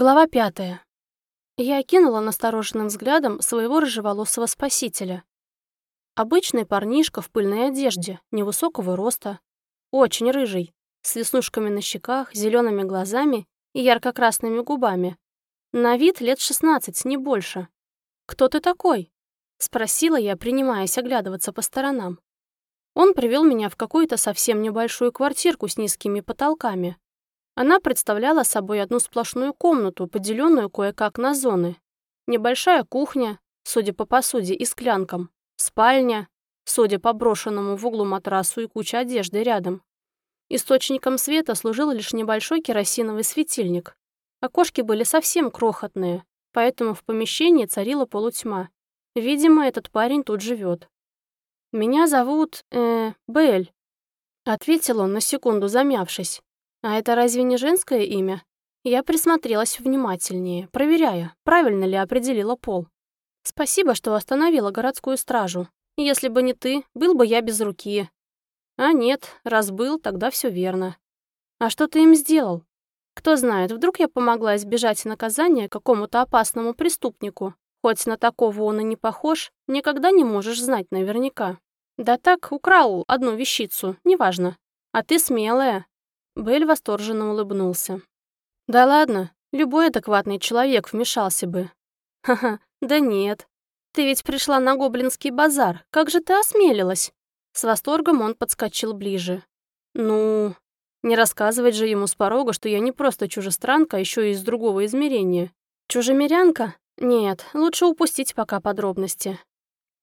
Глава пятая. Я окинула настороженным взглядом своего рыжеволосого спасителя. Обычный парнишка в пыльной одежде, невысокого роста, очень рыжий, с веснушками на щеках, зелеными глазами и ярко-красными губами. На вид лет шестнадцать, не больше. «Кто ты такой?» — спросила я, принимаясь оглядываться по сторонам. Он привел меня в какую-то совсем небольшую квартирку с низкими потолками. Она представляла собой одну сплошную комнату, поделенную кое-как на зоны. Небольшая кухня, судя по посуде и склянкам, спальня, судя по брошенному в углу матрасу и куча одежды рядом. Источником света служил лишь небольшой керосиновый светильник. Окошки были совсем крохотные, поэтому в помещении царила полутьма. Видимо, этот парень тут живет. «Меня зовут, э, Белль», — ответил он на секунду, замявшись. «А это разве не женское имя?» Я присмотрелась внимательнее, проверяя, правильно ли определила пол. «Спасибо, что остановила городскую стражу. Если бы не ты, был бы я без руки». «А нет, раз был, тогда все верно». «А что ты им сделал?» «Кто знает, вдруг я помогла избежать наказания какому-то опасному преступнику, Хоть на такого он и не похож, никогда не можешь знать наверняка. Да так, украл одну вещицу, неважно. А ты смелая. Белль восторженно улыбнулся. Да ладно, любой адекватный человек вмешался бы. Ха-ха, да нет. Ты ведь пришла на гоблинский базар, как же ты осмелилась? С восторгом он подскочил ближе. Ну, не рассказывать же ему с порога, что я не просто чужестранка, а еще и из другого измерения. Чужемирянка? Нет, лучше упустить пока подробности.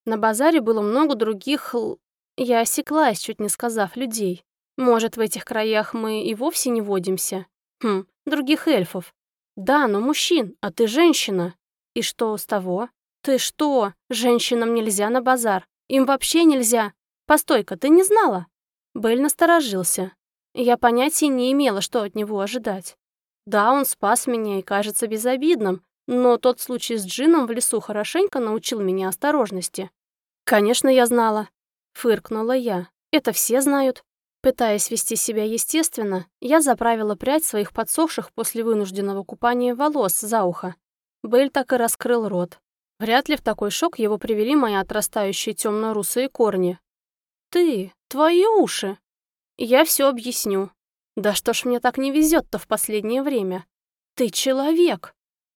На базаре было много других... Я осеклась, чуть не сказав, людей. Может, в этих краях мы и вовсе не водимся? Хм, других эльфов. Да, но мужчин, а ты женщина. И что с того? Ты что? Женщинам нельзя на базар. Им вообще нельзя. Постой-ка, ты не знала? Белль насторожился. Я понятия не имела, что от него ожидать. Да, он спас меня и кажется безобидным, но тот случай с Джином в лесу хорошенько научил меня осторожности. «Конечно, я знала», — фыркнула я. «Это все знают». Пытаясь вести себя естественно, я заправила прядь своих подсохших после вынужденного купания волос за ухо. Белль так и раскрыл рот. Вряд ли в такой шок его привели мои отрастающие темно-русые корни. «Ты, твои уши!» «Я все объясню. Да что ж мне так не везет-то в последнее время? Ты человек!»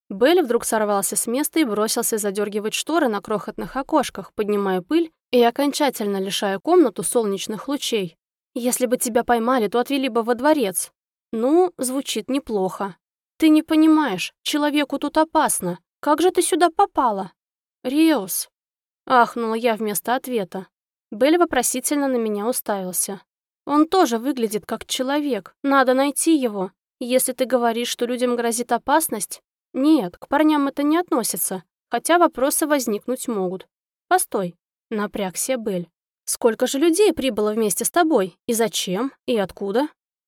Белль вдруг сорвался с места и бросился задергивать шторы на крохотных окошках, поднимая пыль и окончательно лишая комнату солнечных лучей. «Если бы тебя поймали, то отвели бы во дворец». «Ну, звучит неплохо. Ты не понимаешь, человеку тут опасно. Как же ты сюда попала?» «Риус», — ахнула я вместо ответа. Белль вопросительно на меня уставился. «Он тоже выглядит как человек. Надо найти его. Если ты говоришь, что людям грозит опасность, нет, к парням это не относится, хотя вопросы возникнуть могут. Постой, напрягся Бель. Сколько же людей прибыло вместе с тобой? И зачем? И откуда?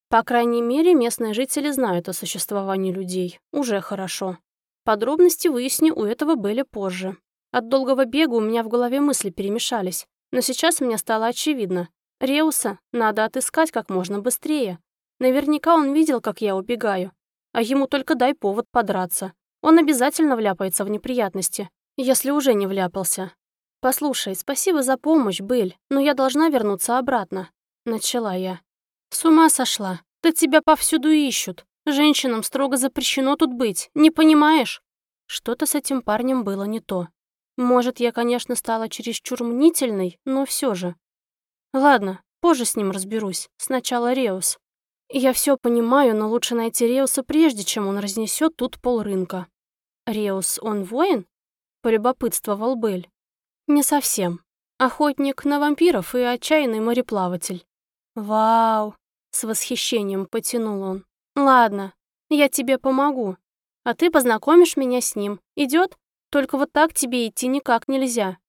По крайней мере, местные жители знают о существовании людей. Уже хорошо. Подробности выясню у этого Белля позже. От долгого бега у меня в голове мысли перемешались. Но сейчас мне стало очевидно. Реуса надо отыскать как можно быстрее. Наверняка он видел, как я убегаю. А ему только дай повод подраться. Он обязательно вляпается в неприятности, если уже не вляпался. «Послушай, спасибо за помощь, Быль, но я должна вернуться обратно», — начала я. «С ума сошла. Да тебя повсюду ищут. Женщинам строго запрещено тут быть, не понимаешь?» Что-то с этим парнем было не то. Может, я, конечно, стала чересчур мнительной, но все же. Ладно, позже с ним разберусь. Сначала Реус. Я все понимаю, но лучше найти Реуса прежде, чем он разнесет тут полрынка. Реус, он воин? Полюбопытствовал Бель. Не совсем. Охотник на вампиров и отчаянный мореплаватель. Вау! С восхищением потянул он. Ладно, я тебе помогу. А ты познакомишь меня с ним. Идет? Только вот так тебе идти никак нельзя.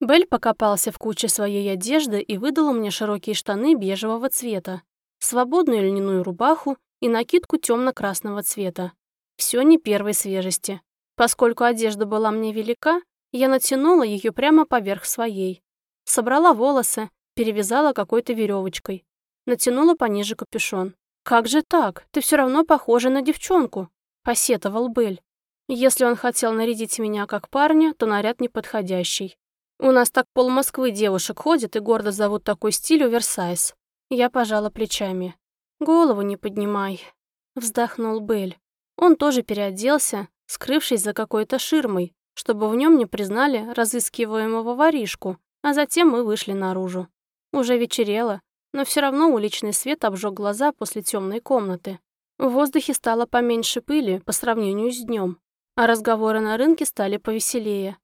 Бель покопался в куче своей одежды и выдал мне широкие штаны бежевого цвета, свободную льняную рубаху и накидку темно-красного цвета. Все не первой свежести. Поскольку одежда была мне велика, я натянула ее прямо поверх своей. Собрала волосы, перевязала какой-то веревочкой. Натянула пониже капюшон. «Как же так? Ты все равно похожа на девчонку», посетовал Бель. Если он хотел нарядить меня как парня, то наряд неподходящий. У нас так пол Москвы девушек ходит и гордо зовут такой стиль оверсайз. Я пожала плечами. «Голову не поднимай», — вздохнул Бель. Он тоже переоделся, скрывшись за какой-то ширмой, чтобы в нем не признали разыскиваемого воришку, а затем мы вышли наружу. Уже вечерело, но все равно уличный свет обжег глаза после темной комнаты. В воздухе стало поменьше пыли по сравнению с днем, а разговоры на рынке стали повеселее.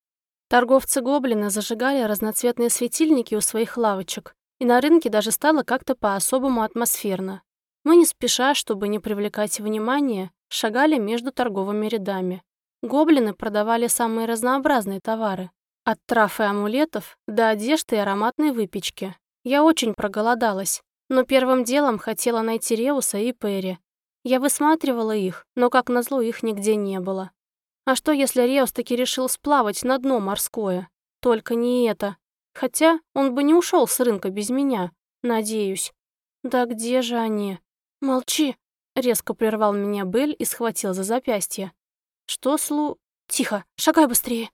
Торговцы-гоблины зажигали разноцветные светильники у своих лавочек, и на рынке даже стало как-то по-особому атмосферно. Мы не спеша, чтобы не привлекать внимания, шагали между торговыми рядами. Гоблины продавали самые разнообразные товары. От трав и амулетов до одежды и ароматной выпечки. Я очень проголодалась, но первым делом хотела найти Реуса и Перри. Я высматривала их, но, как назло, их нигде не было. А что, если Реус таки решил сплавать на дно морское? Только не это. Хотя он бы не ушел с рынка без меня, надеюсь. Да где же они? Молчи, резко прервал меня Белль и схватил за запястье. Что слу... Тихо, шагай быстрее.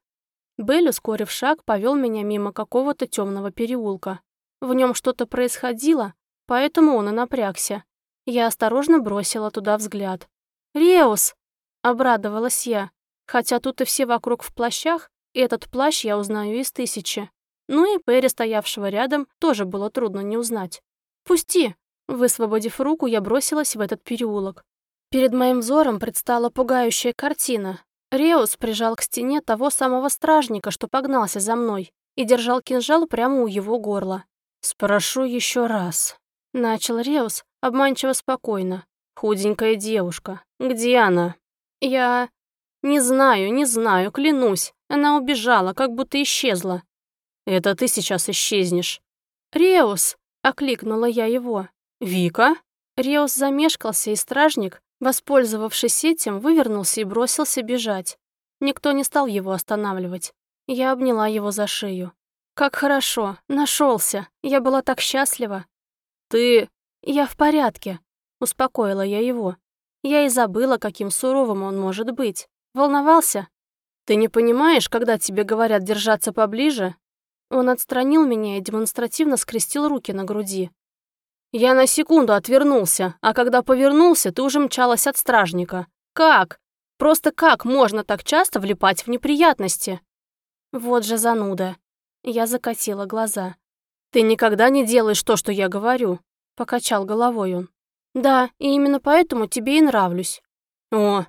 Белль, ускорив шаг, повел меня мимо какого-то темного переулка. В нем что-то происходило, поэтому он и напрягся. Я осторожно бросила туда взгляд. «Реус!» — обрадовалась я. Хотя тут и все вокруг в плащах, и этот плащ я узнаю из тысячи. Ну и Перри, стоявшего рядом, тоже было трудно не узнать. «Пусти!» Высвободив руку, я бросилась в этот переулок. Перед моим взором предстала пугающая картина. Реус прижал к стене того самого стражника, что погнался за мной, и держал кинжал прямо у его горла. «Спрошу еще раз», — начал Реус, обманчиво спокойно. «Худенькая девушка. Где она?» «Я...» «Не знаю, не знаю, клянусь. Она убежала, как будто исчезла». «Это ты сейчас исчезнешь». «Реус!» — окликнула я его. «Вика?» Реус замешкался, и стражник, воспользовавшись этим, вывернулся и бросился бежать. Никто не стал его останавливать. Я обняла его за шею. «Как хорошо! Нашелся! Я была так счастлива!» «Ты...» «Я в порядке», — успокоила я его. Я и забыла, каким суровым он может быть. Волновался? Ты не понимаешь, когда тебе говорят держаться поближе? Он отстранил меня и демонстративно скрестил руки на груди. Я на секунду отвернулся, а когда повернулся, ты уже мчалась от стражника. Как? Просто как можно так часто влипать в неприятности? Вот же зануда. Я закатила глаза. Ты никогда не делаешь то, что я говорю, покачал головой он. Да, и именно поэтому тебе и нравлюсь. О,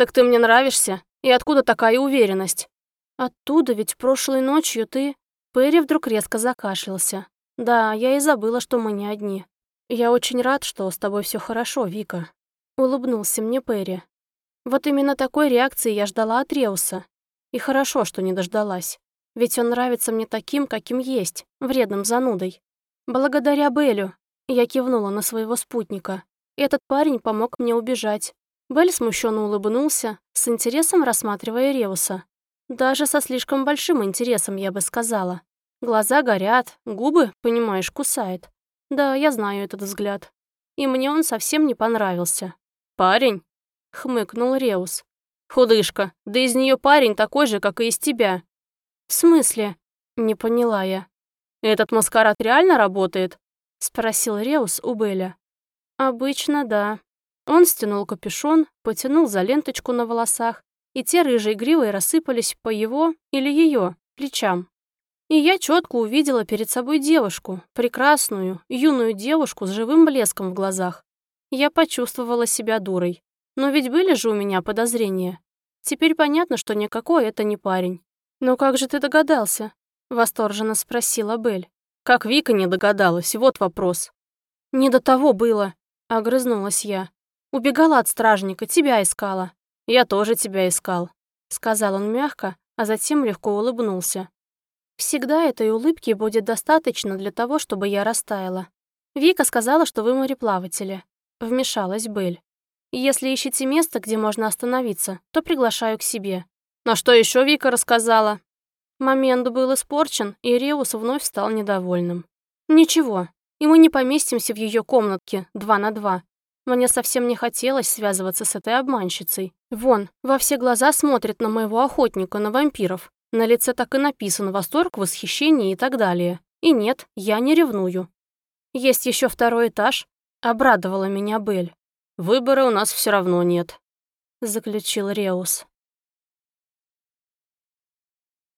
«Так ты мне нравишься? И откуда такая уверенность?» «Оттуда ведь прошлой ночью ты...» Перри вдруг резко закашлялся. «Да, я и забыла, что мы не одни. Я очень рад, что с тобой все хорошо, Вика». Улыбнулся мне Перри. Вот именно такой реакции я ждала от Реуса. И хорошо, что не дождалась. Ведь он нравится мне таким, каким есть, вредным занудой. Благодаря Беллю. Я кивнула на своего спутника. Этот парень помог мне убежать. Белль смущенно улыбнулся, с интересом рассматривая Реуса. Даже со слишком большим интересом, я бы сказала. Глаза горят, губы, понимаешь, кусает. Да, я знаю этот взгляд. И мне он совсем не понравился. «Парень?» — хмыкнул Реус. «Худышка, да из нее парень такой же, как и из тебя». «В смысле?» — не поняла я. «Этот маскарад реально работает?» — спросил Реус у Белля. «Обычно да», он стянул капюшон, потянул за ленточку на волосах, и те рыжие гривы рассыпались по его или ее плечам. И я четко увидела перед собой девушку, прекрасную, юную девушку с живым блеском в глазах. Я почувствовала себя дурой. Но ведь были же у меня подозрения. Теперь понятно, что никакой это не парень. «Но как же ты догадался?» — восторженно спросила Белль. «Как Вика не догадалась, вот вопрос». «Не до того было», — огрызнулась я. Убегала от стражника, тебя искала. Я тоже тебя искал», — сказал он мягко, а затем легко улыбнулся. «Всегда этой улыбки будет достаточно для того, чтобы я растаяла. Вика сказала, что вы мореплаватели». Вмешалась Бель. «Если ищете место, где можно остановиться, то приглашаю к себе». «Но что еще Вика рассказала?» Момент был испорчен, и Реус вновь стал недовольным. «Ничего, и мы не поместимся в ее комнатке два на два. Мне совсем не хотелось связываться с этой обманщицей, Вон, во все глаза смотрит на моего охотника на вампиров. На лице так и написан восторг, восхищение и так далее. И нет, я не ревную. Есть еще второй этаж. Обрадовала меня Бель. Выбора у нас все равно нет, заключил Реус.